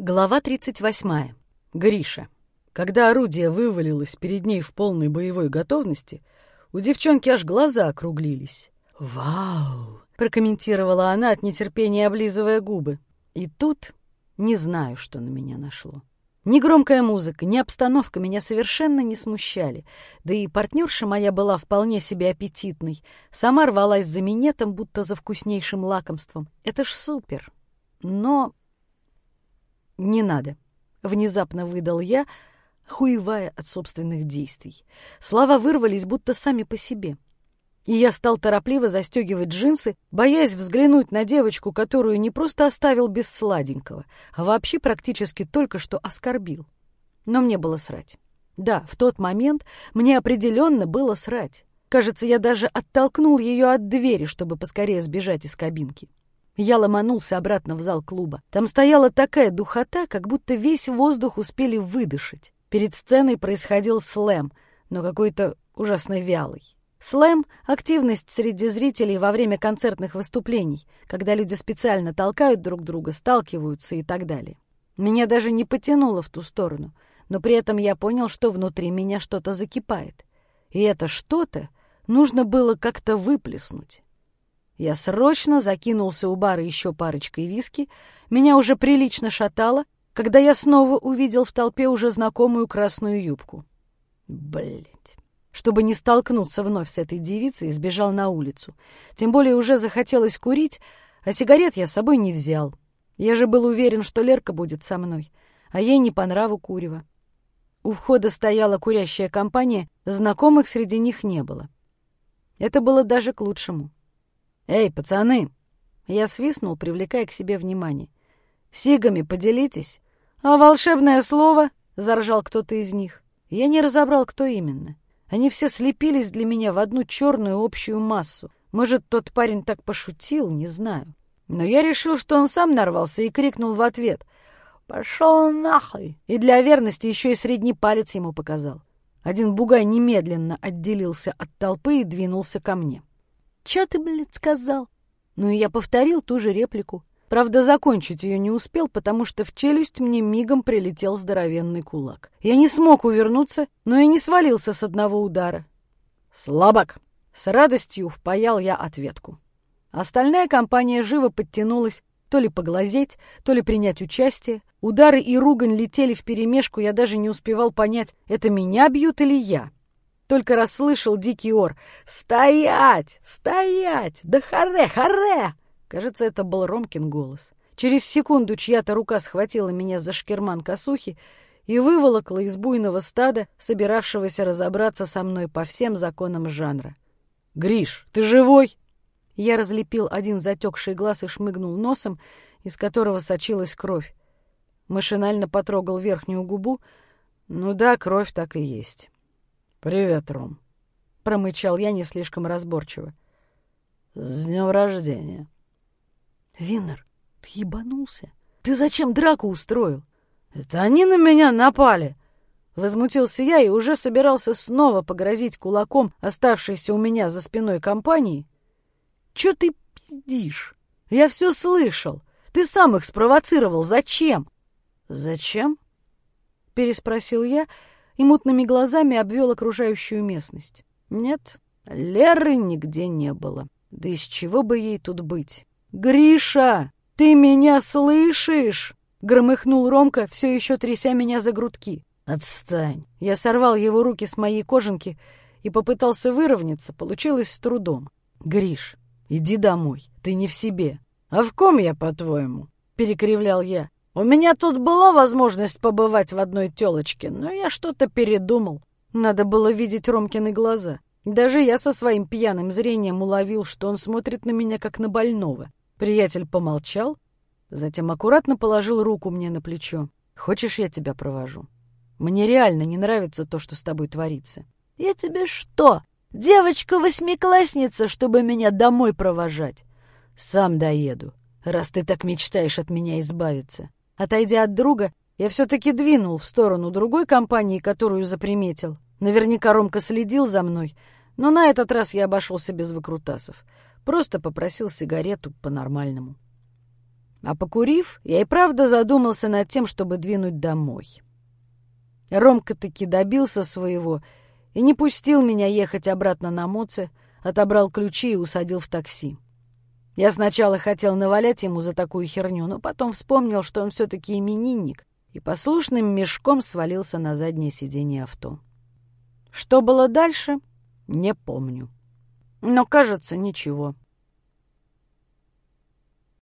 Глава 38. Гриша. Когда орудие вывалилось перед ней в полной боевой готовности, у девчонки аж глаза округлились. «Вау!» — прокомментировала она от нетерпения, облизывая губы. И тут не знаю, что на меня нашло. Ни громкая музыка, ни обстановка меня совершенно не смущали, да и партнерша моя была вполне себе аппетитной, сама рвалась за минетом, будто за вкуснейшим лакомством. Это ж супер! Но «Не надо», — внезапно выдал я, хуевая от собственных действий. Слова вырвались будто сами по себе. И я стал торопливо застегивать джинсы, боясь взглянуть на девочку, которую не просто оставил без сладенького, а вообще практически только что оскорбил. Но мне было срать. Да, в тот момент мне определенно было срать. Кажется, я даже оттолкнул ее от двери, чтобы поскорее сбежать из кабинки. Я ломанулся обратно в зал клуба. Там стояла такая духота, как будто весь воздух успели выдышать. Перед сценой происходил слэм, но какой-то ужасно вялый. Слэм — активность среди зрителей во время концертных выступлений, когда люди специально толкают друг друга, сталкиваются и так далее. Меня даже не потянуло в ту сторону, но при этом я понял, что внутри меня что-то закипает. И это что-то нужно было как-то выплеснуть. Я срочно закинулся у бара еще парочкой виски. Меня уже прилично шатало, когда я снова увидел в толпе уже знакомую красную юбку. Блять. Чтобы не столкнуться вновь с этой девицей, сбежал на улицу. Тем более уже захотелось курить, а сигарет я с собой не взял. Я же был уверен, что Лерка будет со мной, а ей не по нраву курева. У входа стояла курящая компания, знакомых среди них не было. Это было даже к лучшему. «Эй, пацаны!» Я свистнул, привлекая к себе внимание. «Сигами поделитесь!» «А волшебное слово?» — заржал кто-то из них. Я не разобрал, кто именно. Они все слепились для меня в одну черную общую массу. Может, тот парень так пошутил, не знаю. Но я решил, что он сам нарвался и крикнул в ответ. «Пошел нахуй!» И для верности еще и средний палец ему показал. Один бугай немедленно отделился от толпы и двинулся ко мне. «Чё ты, блядь, сказал?» Ну и я повторил ту же реплику. Правда, закончить ее не успел, потому что в челюсть мне мигом прилетел здоровенный кулак. Я не смог увернуться, но и не свалился с одного удара. «Слабак!» С радостью впаял я ответку. Остальная компания живо подтянулась, то ли поглазеть, то ли принять участие. Удары и ругань летели вперемешку, я даже не успевал понять, это меня бьют или я. Только расслышал дикий ор. «Стоять! Стоять! Да харе, харе!» Кажется, это был Ромкин голос. Через секунду чья-то рука схватила меня за шкерман косухи и выволокла из буйного стада, собиравшегося разобраться со мной по всем законам жанра. «Гриш, ты живой?» Я разлепил один затекший глаз и шмыгнул носом, из которого сочилась кровь. Машинально потрогал верхнюю губу. Ну да, кровь так и есть. «Привет, Ром», — промычал я не слишком разборчиво. «С днем рождения!» «Виннер, ты ебанулся? Ты зачем драку устроил?» «Это они на меня напали!» Возмутился я и уже собирался снова погрозить кулаком оставшейся у меня за спиной компании. «Чё ты пиздишь? Я все слышал. Ты сам их спровоцировал. Зачем?» «Зачем?» — переспросил я и мутными глазами обвел окружающую местность. Нет, Леры нигде не было. Да из чего бы ей тут быть? «Гриша, ты меня слышишь?» Громыхнул Ромка, все еще тряся меня за грудки. «Отстань!» Я сорвал его руки с моей кожанки и попытался выровняться. Получилось с трудом. «Гриш, иди домой, ты не в себе». «А в ком я, по-твоему?» — перекривлял я. У меня тут была возможность побывать в одной телочке, но я что-то передумал. Надо было видеть Ромкины глаза. Даже я со своим пьяным зрением уловил, что он смотрит на меня как на больного. Приятель помолчал, затем аккуратно положил руку мне на плечо. «Хочешь, я тебя провожу? Мне реально не нравится то, что с тобой творится». «Я тебе что, девочка-восьмиклассница, чтобы меня домой провожать?» «Сам доеду, раз ты так мечтаешь от меня избавиться». Отойдя от друга, я все-таки двинул в сторону другой компании, которую заприметил. Наверняка Ромка следил за мной, но на этот раз я обошелся без выкрутасов. Просто попросил сигарету по-нормальному. А покурив, я и правда задумался над тем, чтобы двинуть домой. Ромка таки добился своего и не пустил меня ехать обратно на Моце, отобрал ключи и усадил в такси. Я сначала хотел навалять ему за такую херню, но потом вспомнил, что он все-таки именинник, и послушным мешком свалился на заднее сиденье авто. Что было дальше, не помню. Но, кажется, ничего.